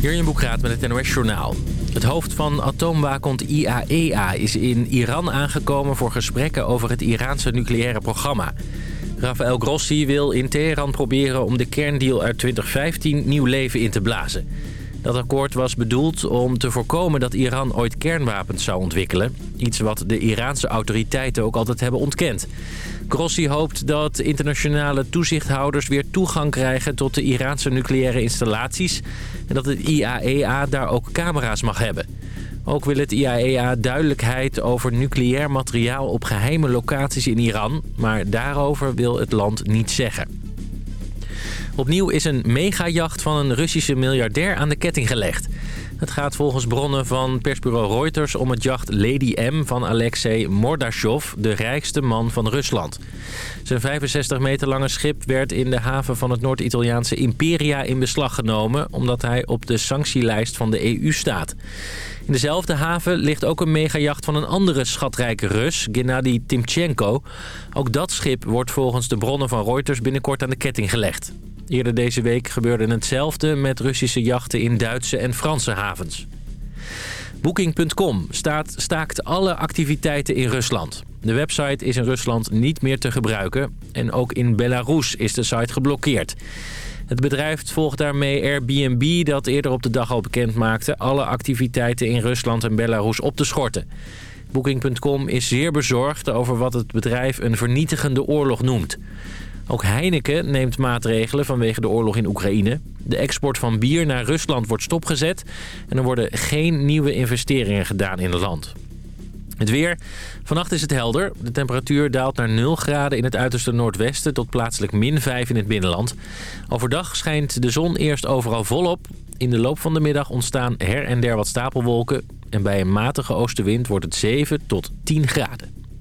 Jurjen Boekraat met het NOS Journaal. Het hoofd van atoomwaakhond IAEA is in Iran aangekomen voor gesprekken over het Iraanse nucleaire programma. Rafael Grossi wil in Teheran proberen om de kerndeal uit 2015 nieuw leven in te blazen. Dat akkoord was bedoeld om te voorkomen dat Iran ooit kernwapens zou ontwikkelen. Iets wat de Iraanse autoriteiten ook altijd hebben ontkend. Grossi hoopt dat internationale toezichthouders weer toegang krijgen tot de Iraanse nucleaire installaties. En dat het IAEA daar ook camera's mag hebben. Ook wil het IAEA duidelijkheid over nucleair materiaal op geheime locaties in Iran. Maar daarover wil het land niet zeggen. Opnieuw is een megajacht van een Russische miljardair aan de ketting gelegd. Het gaat volgens bronnen van persbureau Reuters om het jacht Lady M van Alexei Mordashov, de rijkste man van Rusland. Zijn 65 meter lange schip werd in de haven van het Noord-Italiaanse Imperia in beslag genomen... omdat hij op de sanctielijst van de EU staat. In dezelfde haven ligt ook een megajacht van een andere schatrijke Rus, Gennady Timchenko. Ook dat schip wordt volgens de bronnen van Reuters binnenkort aan de ketting gelegd. Eerder deze week gebeurde hetzelfde met Russische jachten in Duitse en Franse havens. Booking.com staakt alle activiteiten in Rusland. De website is in Rusland niet meer te gebruiken en ook in Belarus is de site geblokkeerd. Het bedrijf volgt daarmee Airbnb dat eerder op de dag al bekend maakte... alle activiteiten in Rusland en Belarus op te schorten. Booking.com is zeer bezorgd over wat het bedrijf een vernietigende oorlog noemt. Ook Heineken neemt maatregelen vanwege de oorlog in Oekraïne. De export van bier naar Rusland wordt stopgezet... en er worden geen nieuwe investeringen gedaan in het land. Het weer. Vannacht is het helder. De temperatuur daalt naar 0 graden in het uiterste noordwesten... tot plaatselijk min 5 in het binnenland. Overdag schijnt de zon eerst overal volop. In de loop van de middag ontstaan her en der wat stapelwolken... en bij een matige oostenwind wordt het 7 tot 10 graden.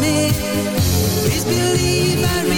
money. Please believe I.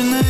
fortunate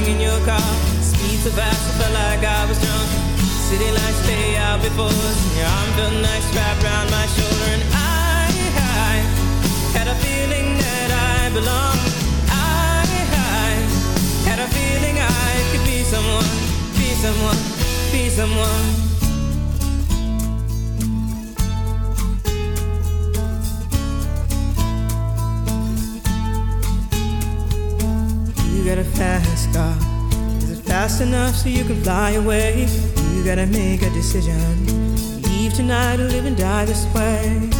Driving in your car. Speed so fast, I felt like I was drunk. City lights stay out before us. Your arm felt nice wrapped around my shoulder. And I, I had a feeling that I belonged. I, I had a feeling I could be someone, be someone, be someone. Got a fast car. Is it fast enough so you can fly away? You gotta make a decision. Leave tonight or live and die this way.